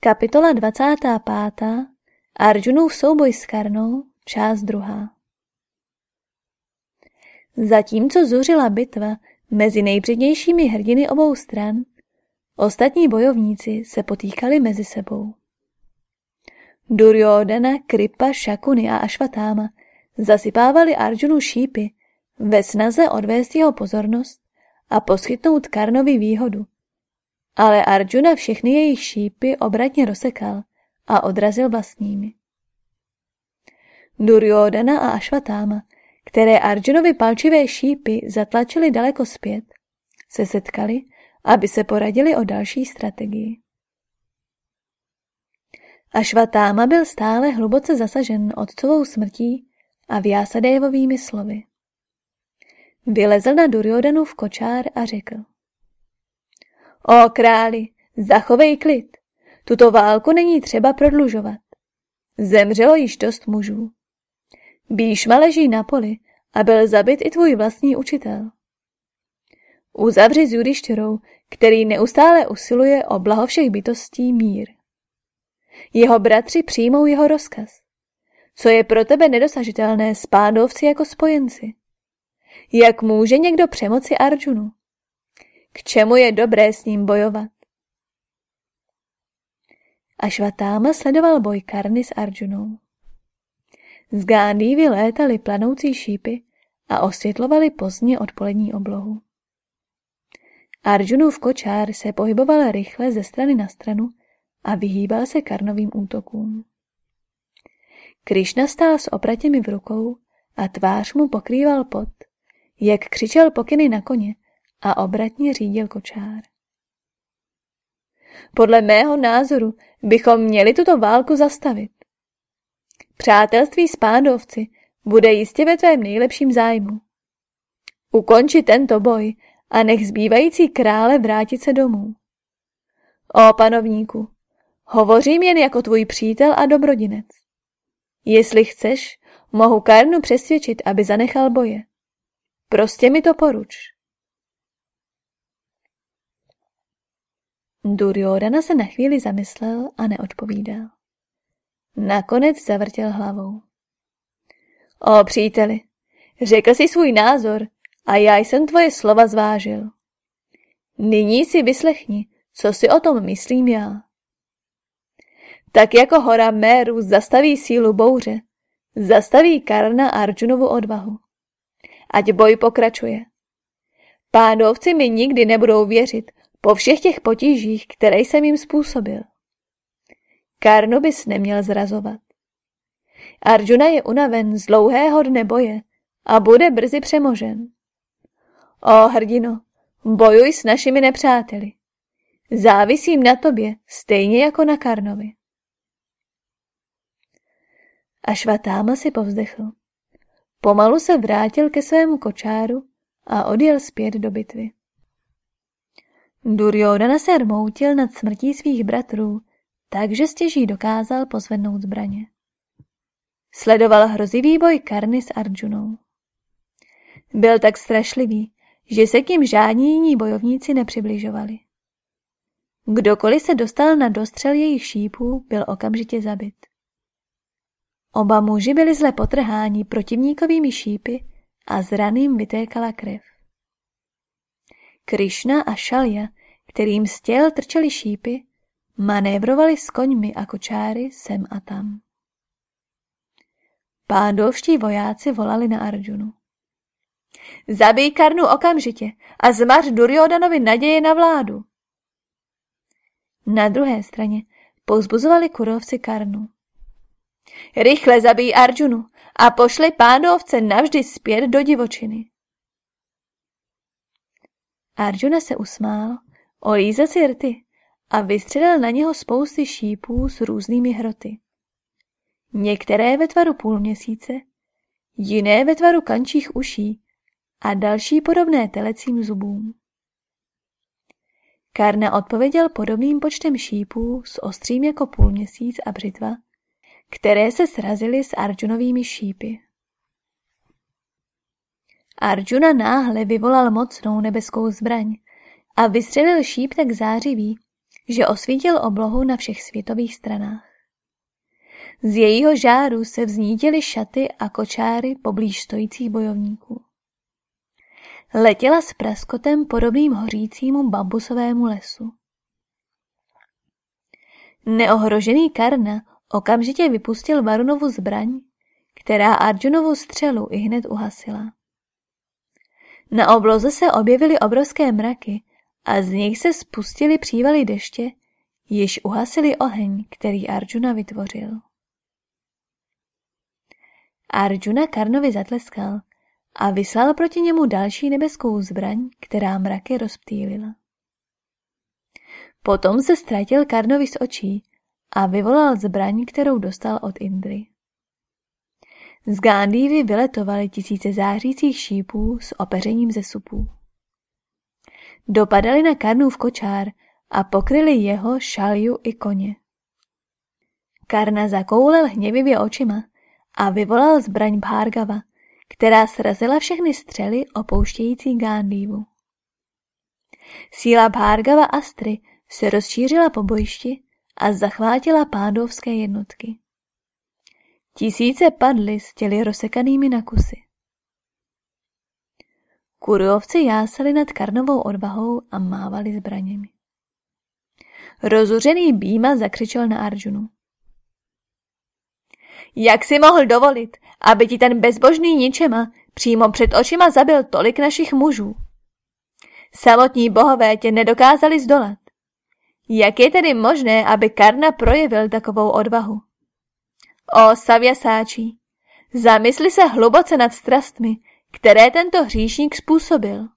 Kapitola 25. Arjunův souboj s Karnou, část druhá. Zatímco zuřila bitva mezi nejpřednějšími hrdiny obou stran, ostatní bojovníci se potýkali mezi sebou. Duryodhana, Kripa, Šakuny a Ašvatáma zasypávali Arjunu šípy ve snaze odvést jeho pozornost a poskytnout Karnovi výhodu – ale Arjuna všechny jejich šípy obratně rozsekal a odrazil vlastními. Duryodhana a Ashwatáma, které Arjunovi palčivé šípy zatlačily daleko zpět, se setkali, aby se poradili o další strategii. Ashwatáma byl stále hluboce zasažen otcovou smrtí a Vyasadevovými slovy. Vylezl na v kočár a řekl – O králi, zachovej klid. Tuto válku není třeba prodlužovat. Zemřelo již dost mužů. Bíšma leží na poli a byl zabit i tvůj vlastní učitel. Uzavři s Judištěrou, který neustále usiluje o blaho všech bytostí mír. Jeho bratři přijmou jeho rozkaz. Co je pro tebe nedosažitelné spádovci jako spojenci? Jak může někdo přemoci Arjunu? K čemu je dobré s ním bojovat? Ašvatáma sledoval boj Karny s Arjunou. Z Gándí vylétaly planoucí šípy a osvětlovali pozdně odpolední oblohu. Arjunův kočár se pohyboval rychle ze strany na stranu a vyhýbal se karnovým útokům. Krišna stál s opratěmi v rukou a tvář mu pokrýval pot, jak křičel pokyny na koně a obratně řídil kočár. Podle mého názoru bychom měli tuto válku zastavit. Přátelství s pádovci bude jistě ve tvém nejlepším zájmu. Ukonči tento boj a nech zbývající krále vrátit se domů. O panovníku, hovořím jen jako tvůj přítel a dobrodinec. Jestli chceš, mohu Karnu přesvědčit, aby zanechal boje. Prostě mi to poruč. Duryodhana se na chvíli zamyslel a neodpovídal. Nakonec zavrtěl hlavou. O příteli, řekl si svůj názor a já jsem tvoje slova zvážil. Nyní si vyslechni, co si o tom myslím já. Tak jako hora Méru zastaví sílu bouře, zastaví Karna Arjunovu odvahu. Ať boj pokračuje. Pádovci mi nikdy nebudou věřit, po všech těch potížích, které jsem jim způsobil. Karnu bys neměl zrazovat. Arjuna je unaven z dlouhého dne boje a bude brzy přemožen. O hrdino, bojuj s našimi nepřáteli. Závisím na tobě, stejně jako na Karnovi. A švatáma si povzdechl. Pomalu se vrátil ke svému kočáru a odjel zpět do bitvy. Duryodhana se rmoutil nad smrtí svých bratrů, takže stěží dokázal pozvednout zbraně. Sledoval hrozivý boj Karny s Arjunou. Byl tak strašlivý, že se k ním žádní jiní bojovníci nepřibližovali. Kdokoliv se dostal na dostřel jejich šípů, byl okamžitě zabit. Oba muži byli zle potrháni protivníkovými šípy a z raným vytékala krev. Krišna a Šalja kterým z těl trčely šípy, manévrovali s koňmi a kočáry sem a tam. Pándovští vojáci volali na Arjunu. Zabij Karnu okamžitě a zmař Duryodanovi naděje na vládu. Na druhé straně pozbuzovali kurovci Karnu. Rychle zabij Arjunu a pošli pándovce navždy zpět do divočiny. Arjuna se usmál Olíza si rty a vystřelil na něho spousty šípů s různými hroty. Některé ve tvaru půlměsíce, jiné ve tvaru kančích uší a další podobné telecím zubům. Karna odpověděl podobným počtem šípů s ostrým jako půlměsíc a břitva, které se srazily s Arjunovými šípy. Arjuna náhle vyvolal mocnou nebeskou zbraň, a vystřelil šíp tak zářivý, že osvítil oblohu na všech světových stranách. Z jejího žáru se vznítily šaty a kočáry poblíž stojících bojovníků. Letěla s praskotem podobným hořícímu bambusovému lesu. Neohrožený Karna okamžitě vypustil Varunovu zbraň, která Arjunovu střelu i hned uhasila. Na obloze se objevily obrovské mraky a z nich se spustily přívaly deště, již uhasili oheň, který Arjuna vytvořil. Arjuna Karnovi zatleskal a vyslal proti němu další nebeskou zbraň, která mraky rozptýlila. Potom se ztratil Karnovi z očí a vyvolal zbraň, kterou dostal od Indry. Z Gándívy vyletovaly tisíce zářících šípů s opeřením ze supů. Dopadali na Karnův kočár a pokryli jeho šalju i koně. Karna zakoulel hněvivě očima a vyvolal zbraň Bhargava, která srazila všechny střely opouštějící Gandhivu. Síla Bhargava Astry se rozšířila po bojišti a zachvátila pádovské jednotky. Tisíce padly s těly rozsekanými na kusy. Kurovci jásali nad Karnovou odvahou a mávali zbraněmi. Rozuřený Býma zakřičel na Arjunu. Jak si mohl dovolit, aby ti ten bezbožný ničema přímo před očima zabil tolik našich mužů? Samotní bohové tě nedokázali zdolat. Jak je tedy možné, aby Karna projevil takovou odvahu? O Savjasáčí, zamysli se hluboce nad strastmi, které tento hříšník způsobil.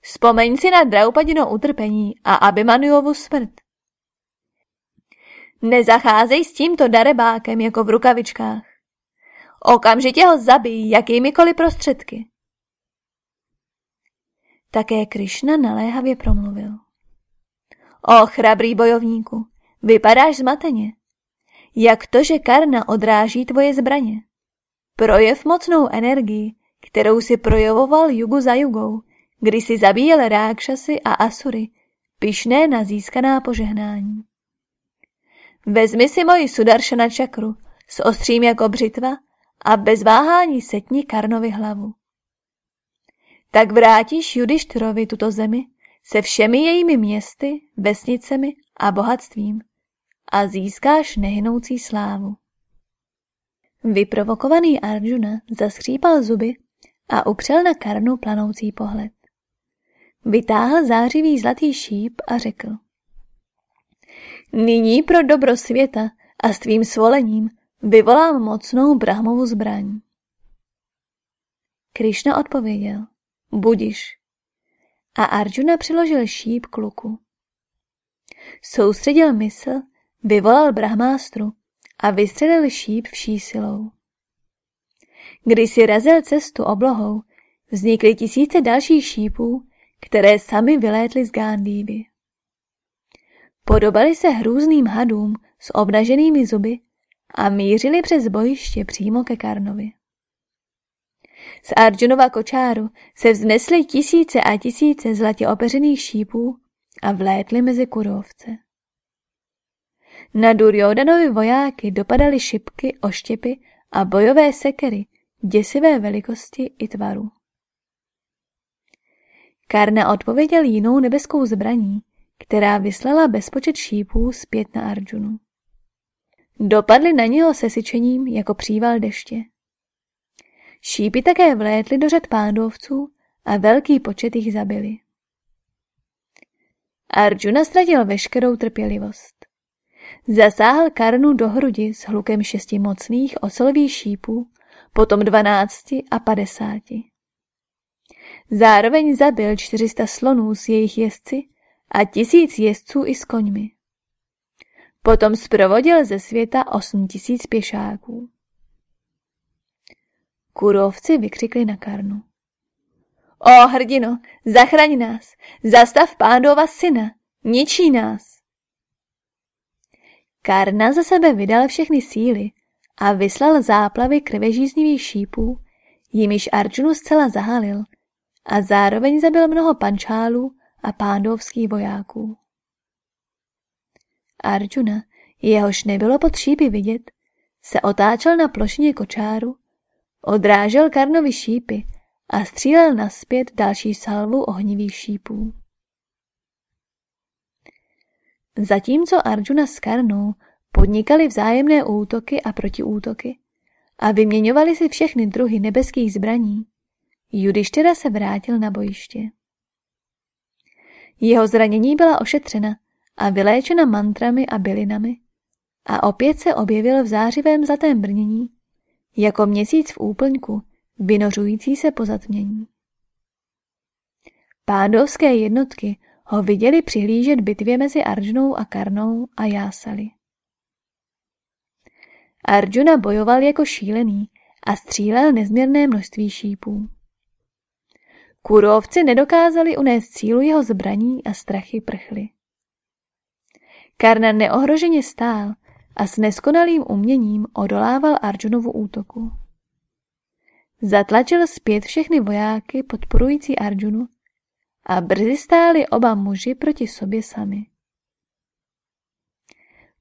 Vzpomeň si na Draupadino utrpení a Abimanuovu smrt. Nezacházej s tímto darebákem jako v rukavičkách. Okamžitě ho zabij jakýmikoliv prostředky. Také Krišna naléhavě promluvil. O chrabrý bojovníku, vypadáš zmateně. Jak to, že Karna odráží tvoje zbraně? Projev mocnou energii, kterou si projevoval jugu za jugou, kdy si zabíjel rákšasy a asury, pyšné na získaná požehnání. Vezmi si moji sudaršana čakru s ostřím jako břitva a bez váhání setni Karnovi hlavu. Tak vrátíš Judištyrovi tuto zemi se všemi jejími městy, vesnicemi a bohatstvím a získáš nehynoucí slávu. Vyprovokovaný Arjuna zaskřípal zuby a upřel na Karnu planoucí pohled. Vytáhl zářivý zlatý šíp a řekl. Nyní pro dobro světa a s tvým svolením vyvolám mocnou Brahmovu zbraň. Krišna odpověděl, budiš. A Arjuna přiložil šíp k luku. Soustředil mysl, vyvolal brahmástru a vystřelil šíp vší silou. Když si razil cestu oblohou, vznikly tisíce dalších šípů, které sami vylétly z Gándívy. Podobali se hrůzným hadům s obnaženými zuby a mířili přes bojiště přímo ke Karnovi. Z Arjunova kočáru se vznesly tisíce a tisíce zlatě opeřených šípů a vlétly mezi kurovce. Na Duryodanovi vojáky dopadaly šipky, oštěpy a bojové sekery děsivé velikosti i tvaru. Karna odpověděl jinou nebeskou zbraní, která vyslala bezpočet šípů zpět na Arjunu. Dopadly na něho sesyčením jako příval deště. Šípy také vlétly do řad pándovců a velký počet jich zabili. Arjuna ztratil veškerou trpělivost. Zasáhl Karnu do hrudi s hlukem šesti mocných ocelových šípů, potom dvanácti a padesáti. Zároveň zabil 400 slonů s jejich jezdci a tisíc jezdců i s koňmi. Potom zprovodil ze světa osm tisíc pěšáků. Kurovci vykřikli na Karnu. O hrdino, zachraň nás, zastav pádova syna, ničí nás. Karna za sebe vydal všechny síly a vyslal záplavy krvežíznivých šípů, jimiž Arjunu zcela zahalil a zároveň zabil mnoho pančálů a pándovských vojáků. Arjuna, jehož nebylo pod šípy vidět, se otáčel na plošině kočáru, odrážel Karnovi šípy a střílel naspět další salvu ohnivých šípů. Zatímco Arjuna s Karnou podnikali vzájemné útoky a protiútoky a vyměňovali si všechny druhy nebeských zbraní, Judištěra se vrátil na bojiště. Jeho zranění byla ošetřena a vyléčena mantrami a bylinami a opět se objevil v zářivém zlatém brnění, jako měsíc v úplňku, vynořující se po zatmění. Pádovské jednotky ho viděli přihlížet bitvě mezi Arjunou a Karnou a jásali. Arjuna bojoval jako šílený a střílel nezměrné množství šípů. Kurovci nedokázali unést cílu jeho zbraní a strachy prchly. Karna neohroženě stál a s neskonalým uměním odolával Arjunovu útoku. Zatlačil zpět všechny vojáky podporující Arjunu a brzy stáli oba muži proti sobě sami.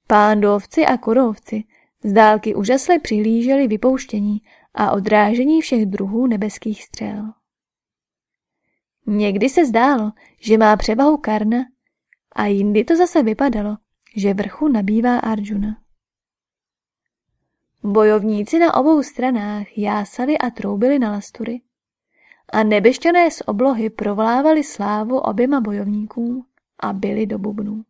Pándovci a kurovci z dálky úžasle přihlíželi vypouštění a odrážení všech druhů nebeských střel. Někdy se zdálo, že má převahu Karna a jindy to zase vypadalo, že vrchu nabývá Arjuna. Bojovníci na obou stranách jásali a troubili na lastury a nebešťané z oblohy provlávali slávu oběma bojovníkům a byli do bubnů.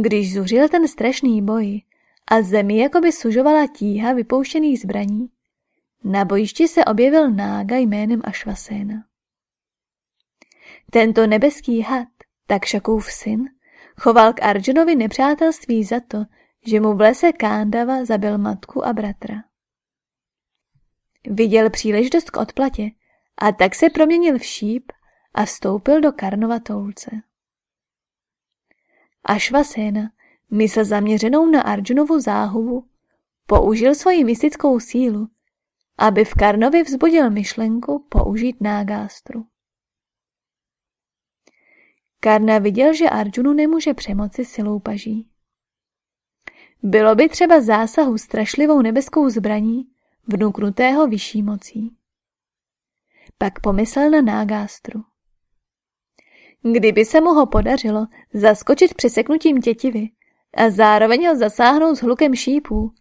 Když zuřil ten strašný boj a zemi jakoby sužovala tíha vypouštěných zbraní, na bojišti se objevil nága jménem Ašvaséna. Tento nebeský had, tak šakův syn, choval k Arjunovi nepřátelství za to, že mu v lese Kándava zabil matku a bratra. Viděl příležitost k odplatě a tak se proměnil v šíp a vstoupil do Karnova toulce. Ašvasena, mysl zaměřenou na Arjunovu záhubu, použil svoji mystickou sílu, aby v Karnovi vzbudil myšlenku použít nágástru. Karna viděl, že Arjunu nemůže přemoci silou paží. Bylo by třeba zásahu strašlivou nebeskou zbraní, vnuknutého vyšší mocí. Pak pomyslel na nágástru. Kdyby se mu ho podařilo zaskočit přeseknutím tětivy a zároveň ho zasáhnout s hlukem šípů,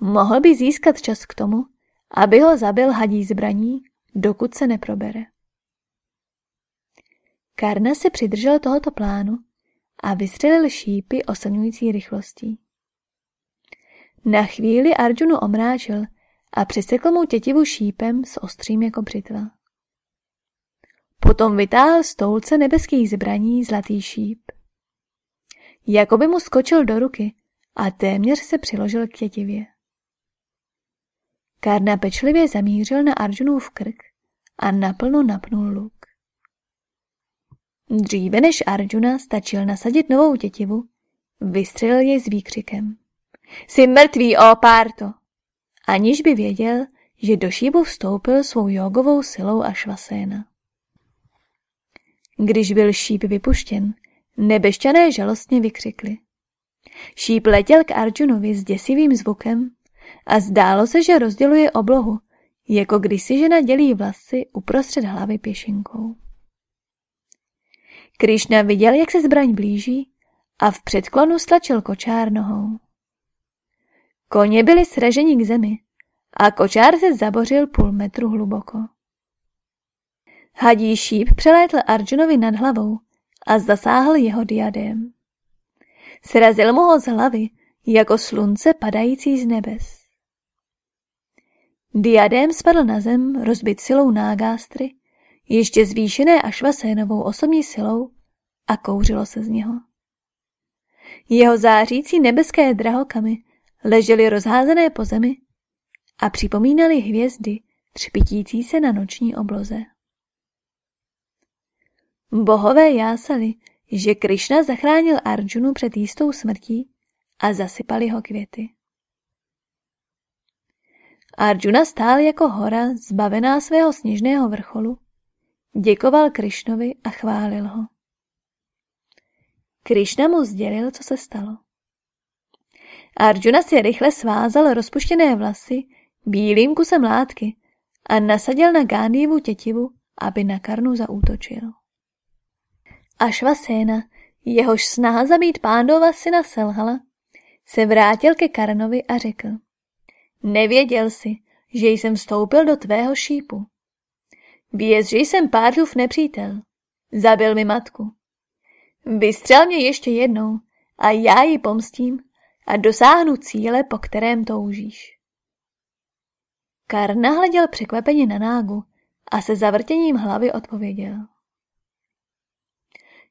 mohl by získat čas k tomu, aby ho zabil hadí zbraní, dokud se neprobere. Karna se přidržel tohoto plánu a vystřelil šípy oslňující rychlostí. Na chvíli Arjunu omráčil a přisekl mu tětivu šípem s ostrým jako břitva. Potom vytáhl z toulce nebeských zbraní zlatý šíp. Jakoby mu skočil do ruky a téměř se přiložil k tětivě. Karna pečlivě zamířil na Arjunův krk a naplno napnul luk. Dříve než Arjuna stačil nasadit novou tětivu, vystřelil jej s výkřikem. Jsi mrtvý, ó párto! Aniž by věděl, že do šíbu vstoupil svou jogovou silou a švaséna. Když byl šíp vypuštěn, nebešťané žalostně vykřikli. Šíp letěl k Arjunovi s děsivým zvukem a zdálo se, že rozděluje oblohu, jako když si žena dělí vlasy uprostřed hlavy pěšinkou. Krišna viděl, jak se zbraň blíží a v předklonu stlačil kočár nohou. Koně byli sraženi k zemi a kočár se zabořil půl metru hluboko. Hadí šíp přelétl Arjunovi nad hlavou a zasáhl jeho diadém. Srazil mu ho z hlavy jako slunce padající z nebes. Diadém spadl na zem, rozbit silou nágástry ještě zvýšené Ašvasénovou osobní silou a kouřilo se z něho. Jeho zářící nebeské drahokamy ležely rozházené po zemi a připomínaly hvězdy třpitící se na noční obloze. Bohové jásali, že Krišna zachránil Arjunu před jistou smrtí a zasypali ho květy. Arjuna stál jako hora zbavená svého sněžného vrcholu Děkoval Krišnovi a chválil ho. Krišna mu sdělil, co se stalo. Arjuna si rychle svázal rozpuštěné vlasy bílým kusem látky a nasadil na Gandhivu tětivu, aby na Karnu zaútočil. Ašvaséna, jehož snaha zabít pándova syna selhala, se vrátil ke Karnovi a řekl. Nevěděl si, že jsem vstoupil do tvého šípu. Věz, že jsem Párdův nepřítel. Zabil mi matku. Vystřel mě ještě jednou a já ji pomstím a dosáhnu cíle, po kterém toužíš. Karna hleděl překvapeně na nágu a se zavrtěním hlavy odpověděl.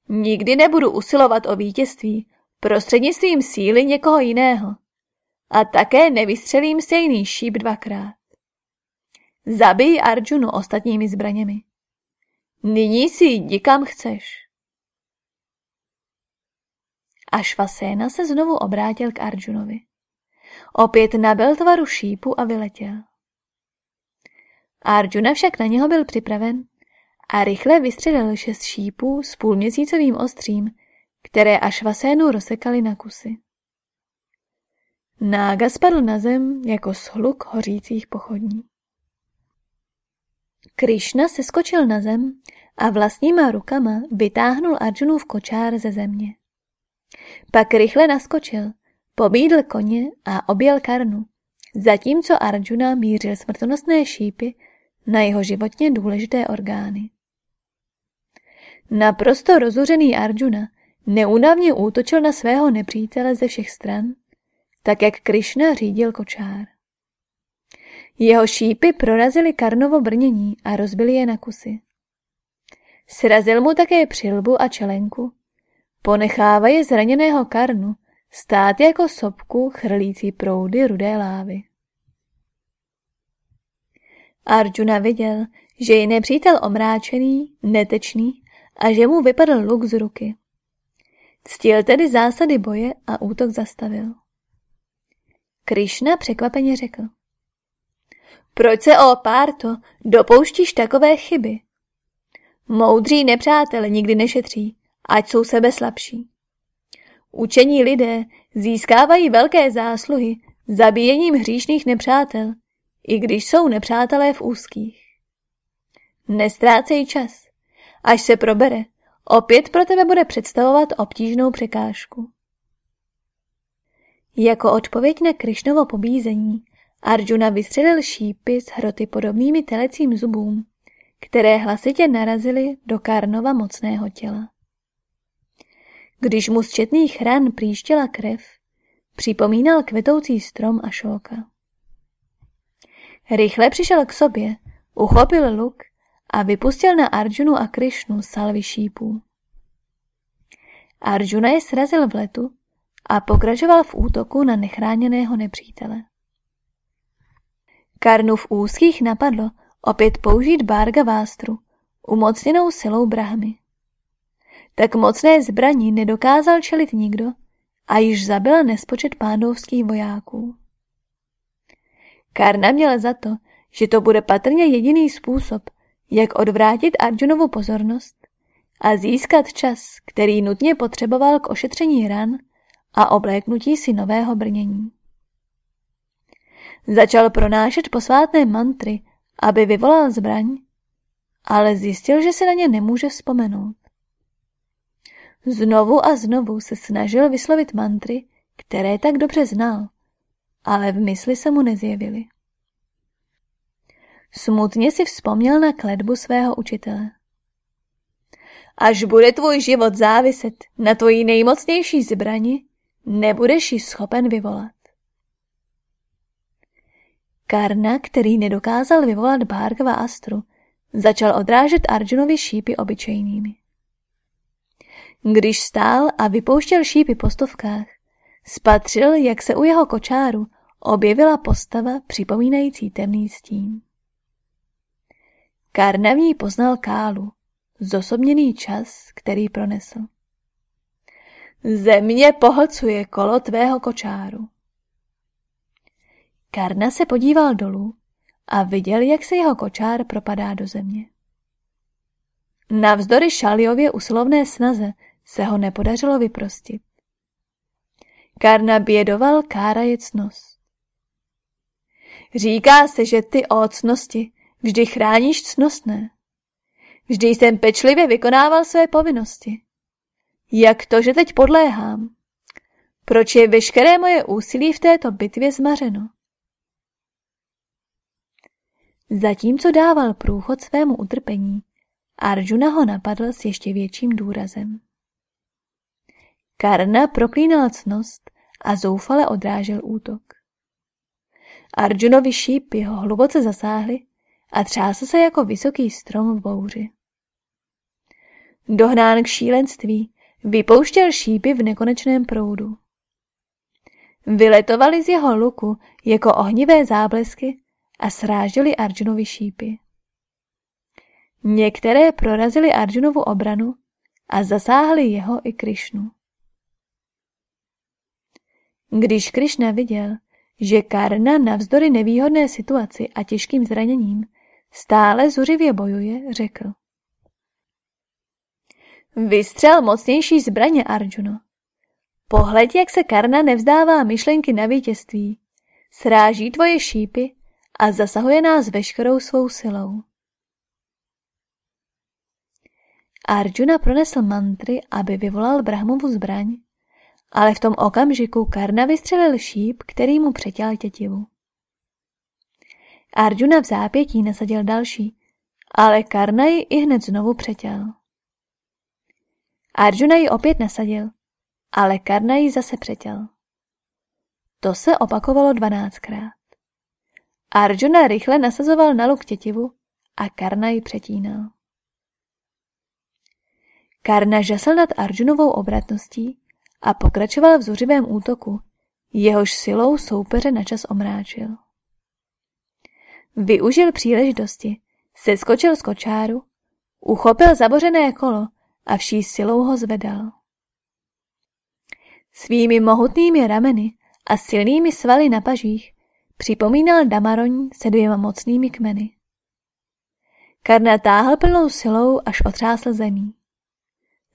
Nikdy nebudu usilovat o vítězství prostřednictvím síly někoho jiného a také nevystřelím stejný šíp dvakrát. Zabij Arjunu ostatními zbraněmi. Nyní si jdi kam chceš. Ašvaséna se znovu obrátil k Arjunovi. Opět nabil tvaru šípu a vyletěl. Arjuna však na něho byl připraven a rychle vystřelil šest šípů s půlměsícovým ostřím, které Ašvasénu rozsekali na kusy. Nága spadl na zem jako shluk hořících pochodní. Krišna se skočil na zem a vlastníma rukama vytáhnul Arjunův kočár ze země. Pak rychle naskočil, pobídl koně a objel Karnu, zatímco Arjuna mířil smrtonosné šípy na jeho životně důležité orgány. Naprosto rozuřený Arjuna neúnavně útočil na svého nepřítele ze všech stran, tak jak Krišna řídil kočár. Jeho šípy prorazily Karnovo brnění a rozbili je na kusy. Srazil mu také přilbu a čelenku Ponechávají zraněného Karnu stát jako sopku chrlící proudy rudé lávy. Arjuna viděl, že je nepřítel omráčený, netečný a že mu vypadl luk z ruky. Ctil tedy zásady boje a útok zastavil. Krišna překvapeně řekl. Proč se, o Párto, dopouštíš takové chyby? Moudří nepřátelé nikdy nešetří ať jsou sebe slabší. Učení lidé získávají velké zásluhy zabíjením hříšných nepřátel, i když jsou nepřátelé v úzkých. Nestrácej čas. Až se probere, opět pro tebe bude představovat obtížnou překážku. Jako odpověď na Krišnovo pobízení Arjuna vystřelil šípy s hroty podobnými telecím zubům, které hlasitě narazily do Karnova mocného těla. Když mu z četných ran příštěla krev, připomínal kvetoucí strom a šóka. Rychle přišel k sobě, uchopil luk a vypustil na Arjunu a Krišnu salvy šípů. Arjuna je srazil v letu a pokračoval v útoku na nechráněného nepřítele. Karnu v úzkých napadlo opět použít Bárga Vástru, umocněnou silou Brahmy tak mocné zbraní nedokázal čelit nikdo a již zabila nespočet pándovských vojáků. Karna měl za to, že to bude patrně jediný způsob, jak odvrátit Arjunovu pozornost a získat čas, který nutně potřeboval k ošetření ran a obléknutí si nového brnění. Začal pronášet posvátné mantry, aby vyvolal zbraň, ale zjistil, že se na ně nemůže vzpomenout. Znovu a znovu se snažil vyslovit mantry, které tak dobře znal, ale v mysli se mu nezjevily. Smutně si vzpomněl na kledbu svého učitele. Až bude tvůj život záviset na tvojí nejmocnější zbrani, nebudeš ji schopen vyvolat. Karna, který nedokázal vyvolat Bhargava Astru, začal odrážet Arjunovi šípy obyčejnými. Když stál a vypouštěl šípy po stovkách, spatřil, jak se u jeho kočáru objevila postava připomínající temný stín. Karna v ní poznal Kálu, zosobněný čas, který pronesl. Země pohlcuje kolo tvého kočáru. Karna se podíval dolů a viděl, jak se jeho kočár propadá do země. Navzdory Šaljově usilovné snaze se ho nepodařilo vyprostit. Karna bědoval kára je cnost. Říká se, že ty o cnosti vždy chráníš cnostné. Vždy jsem pečlivě vykonával své povinnosti. Jak to, že teď podléhám? Proč je veškeré moje úsilí v této bitvě zmařeno? Zatímco dával průchod svému utrpení, Arjuna ho napadl s ještě větším důrazem. Karna proklínal cnost a zoufale odrážel útok. Arjunovi šípy ho hluboce zasáhly a třásl se jako vysoký strom v bouři. Dohnán k šílenství, vypouštěl šípy v nekonečném proudu. Vyletovali z jeho luku jako ohnivé záblesky a sráželi Arjunovi šípy. Některé prorazili Arjunovu obranu a zasáhli jeho i Krišnu. Když Krišna viděl, že Karna navzdory nevýhodné situaci a těžkým zraněním stále zuřivě bojuje, řekl. Vystřel mocnější zbraně, Arjuno. Pohled, jak se Karna nevzdává myšlenky na vítězství, sráží tvoje šípy a zasahuje nás veškerou svou silou. Arjuna pronesl mantry, aby vyvolal Brahmovu zbraň, ale v tom okamžiku Karna vystřelil šíp, který mu přetěl tětivu. Arjuna v zápětí nasadil další, ale Karna ji i hned znovu přetěl. Arjuna ji opět nasadil, ale Karna ji zase přetěl. To se opakovalo dvanáctkrát. Arjuna rychle nasazoval na luk tětivu a Karna ji přetínal. Karna žasl nad Arjunovou obratností a pokračoval v zuřivém útoku, jehož silou soupeře načas omráčil. Využil příležitosti, seskočil z kočáru, uchopil zabořené kolo a vší silou ho zvedal. Svými mohutnými rameny a silnými svaly na pažích připomínal Damaroň se dvěma mocnými kmeny. Karna táhl plnou silou, až otřásl zemí.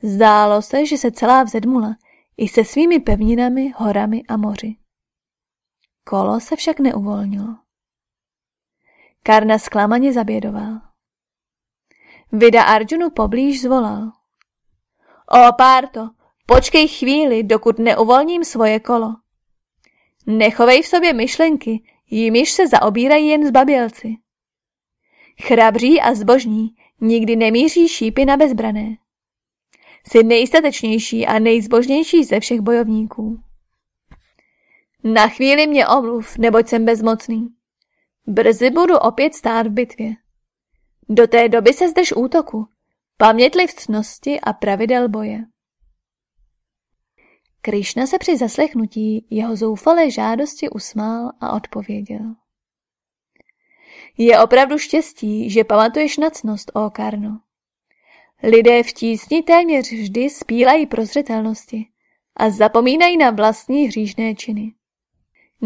Zdálo se, že se celá vzedmula i se svými pevninami, horami a moři. Kolo se však neuvolnilo. Karna zklamaně zabědoval. Vida Arjunu poblíž zvolal. O Párto, počkej chvíli, dokud neuvolním svoje kolo. Nechovej v sobě myšlenky, jimiž se zaobírají jen zbabělci. Chrabří a zbožní nikdy nemíří šípy na bezbrané. Jsi nejstatečnější a nejzbožnější ze všech bojovníků. Na chvíli mě omluv, neboť jsem bezmocný. Brzy budu opět stát v bitvě. Do té doby se zdrž útoku, pamětliv cnosti a pravidel boje. Krišna se při zaslechnutí jeho zoufalé žádosti usmál a odpověděl. Je opravdu štěstí, že pamatuješ na cnost, ó Karno. Lidé v tísni téměř vždy spílají prozřetelnosti a zapomínají na vlastní hříšné činy.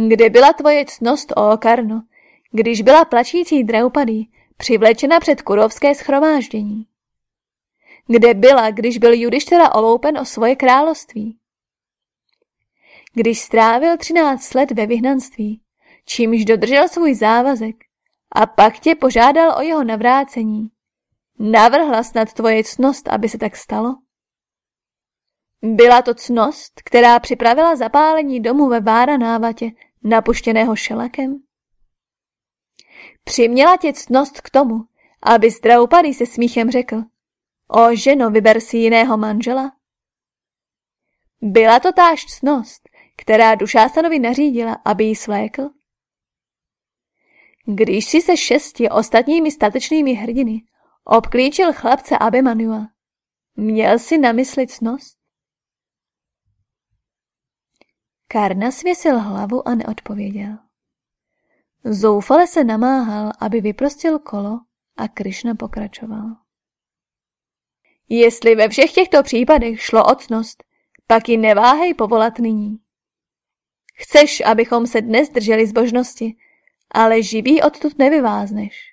Kde byla tvoje cnost, ó Karno, když byla plačící Draupadý přivlečena před kurovské schromáždění? Kde byla, když byl Judištera oloupen o svoje království? Když strávil třináct let ve vyhnanství, čímž dodržel svůj závazek a pak tě požádal o jeho navrácení, Navrhla snad tvoje cnost, aby se tak stalo? Byla to cnost, která připravila zapálení domu ve Vára návatě, napuštěného šelakem? Přiměla tě cnost k tomu, aby Draupadý se smíchem řekl, o ženo, vyber si jiného manžela? Byla to táž cnost, která Dušásanovi nařídila, aby ji svlékl? Když si se šesti ostatními statečnými hrdiny Obklíčil chlapce Abimanua. Měl si na mysli cnost? Karna svěsil hlavu a neodpověděl. Zoufale se namáhal, aby vyprostil kolo a Krišna pokračoval. Jestli ve všech těchto případech šlo o cnost, pak ji neváhej povolat nyní. Chceš, abychom se dnes drželi zbožnosti, ale živý odtud nevyvázneš.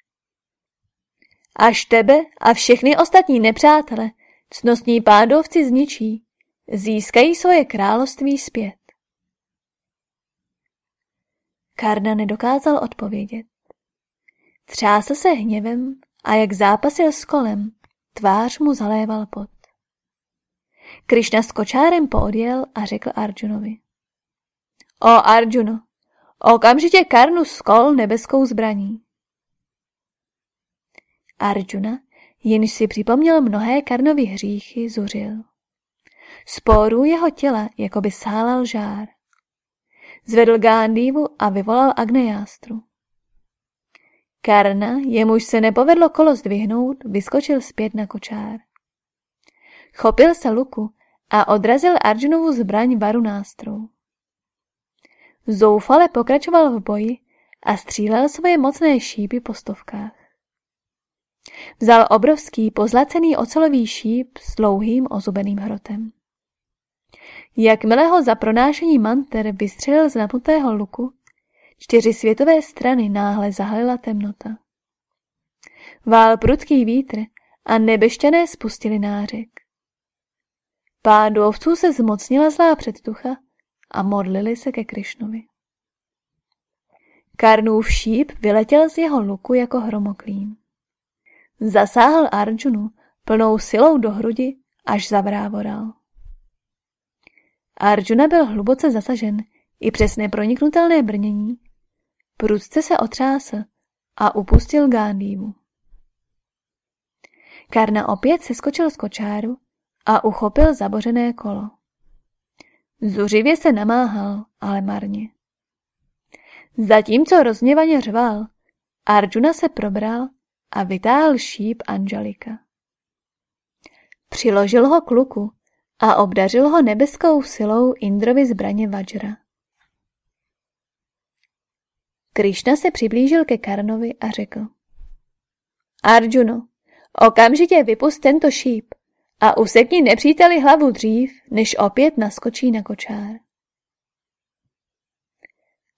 Až tebe a všechny ostatní nepřátele cnostní pádovci zničí, získají svoje království zpět. Karna nedokázal odpovědět. Třásl se hněvem a jak zápasil s kolem, tvář mu zaléval pot. Krišna s kočárem poodjel a řekl Arjunovi. O Arjuno, okamžitě Karnu skol nebeskou zbraní. Arjuna, jenž si připomněl mnohé Karnovy hříchy, zuřil. Z jeho těla jako by sálal žár. Zvedl Gándivu a vyvolal Agnejástru. Karna, jemuž se nepovedlo kolo zdvihnout, vyskočil zpět na kočár. Chopil se luku a odrazil Arjunovu zbraň varu nástrou. Zoufale pokračoval v boji a střílel svoje mocné šípy po stovkách. Vzal obrovský pozlacený ocelový šíp s dlouhým ozubeným hrotem. Jakmile ho za pronášení manter vystřelil z napnutého luku, čtyři světové strany náhle zahalila temnota. Vál prudký vítr a nebešťané spustili nářek. Pádu ovců se zmocnila zlá předtucha a modlili se ke Krišnovi. Karnův šíp vyletěl z jeho luku jako hromoklín. Zasáhl Arjunu plnou silou do hrudi, až zavrávoral. Arjuna byl hluboce zasažen i přes neproniknutelné brnění. Prudce se otřásl a upustil Gandhivu. Karna opět se skočil z kočáru a uchopil zabořené kolo. Zuřivě se namáhal, ale marně. Zatímco rozněvaně řval, Arjuna se probral a vytáhl šíp Angelika. Přiložil ho k luku a obdařil ho nebeskou silou Indrovi zbraně Vajra. Krišna se přiblížil ke Karnovi a řekl. Arjuno, okamžitě vypust tento šíp a usekni nepříteli hlavu dřív, než opět naskočí na kočár.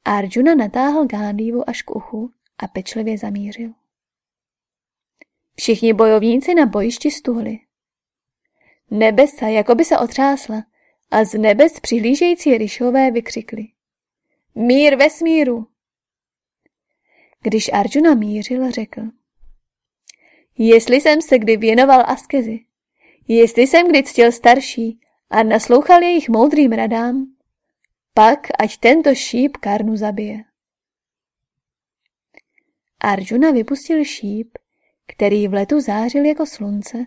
Arjuna natáhl Gándivu až k uchu a pečlivě zamířil. Všichni bojovníci na bojišti stuhli. Nebesa jako by se otřásla a z nebes přihlížející ryšové vykřikli. Mír ve smíru! Když Arjuna mířil, řekl. Jestli jsem se kdy věnoval askezi, jestli jsem kdy ctil starší a naslouchal jejich moudrým radám, pak ať tento šíp Karnu zabije. Arjuna vypustil šíp, který v letu zářil jako slunce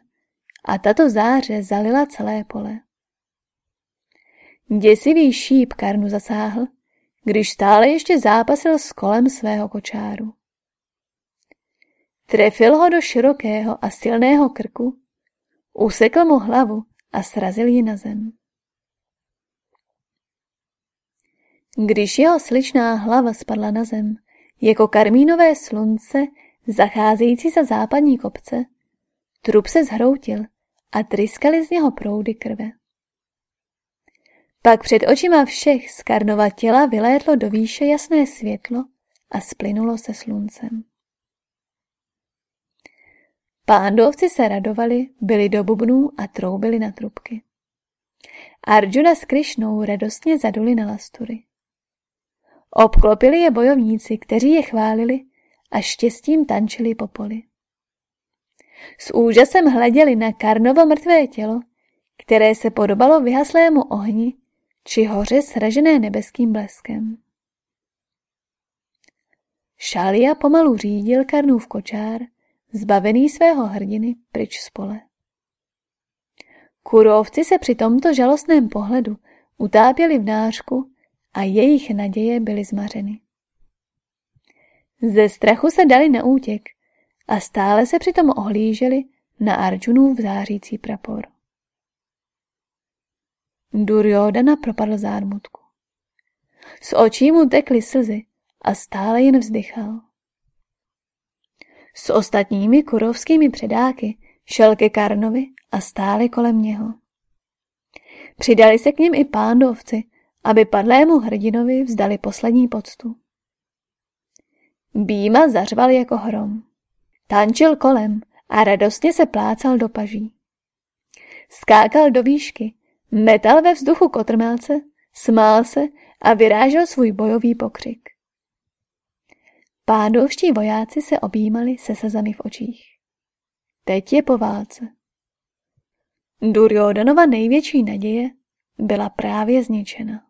a tato záře zalila celé pole. Děsivý šíp Karnu zasáhl, když stále ještě zápasil s kolem svého kočáru. Trefil ho do širokého a silného krku, usekl mu hlavu a srazil ji na zem. Když jeho sličná hlava spadla na zem, jako karmínové slunce zacházející za západní kopce, trup se zhroutil a tryskaly z něho proudy krve. Pak před očima všech z Karnova těla vylétlo do výše jasné světlo a splynulo se sluncem. Pándovci se radovali, byli do bubnů a troubili na trubky. Arjuna s Krišnou radostně zaduli na lastury. Obklopili je bojovníci, kteří je chválili a štěstím tančili po poli. S úžasem hleděli na Karnovo mrtvé tělo, které se podobalo vyhaslému ohni či hoře sražené nebeským bleskem. Šalia pomalu řídil Karnův kočár, zbavený svého hrdiny pryč z pole. Kurovci se při tomto žalostném pohledu utápěli v nářku a jejich naděje byly zmařeny. Ze strachu se dali na útěk a stále se přitom ohlíželi na Arjunův zářící prapor. Duryodana propadl zármutku. Z očí mu tekly slzy a stále jen vzdychal. S ostatními kurovskými předáky šel ke Karnovi a stáli kolem něho. Přidali se k ním i pándovci, aby padlému hrdinovi vzdali poslední poctu. Býma zařval jako hrom. Tančil kolem a radostně se plácal do paží. Skákal do výšky, Metal ve vzduchu kotrmelce, smál se a vyrážel svůj bojový pokřik. Pádovští vojáci se objímali se sezami v očích. Teď je po válce. Duryodanova největší naděje byla právě zničena.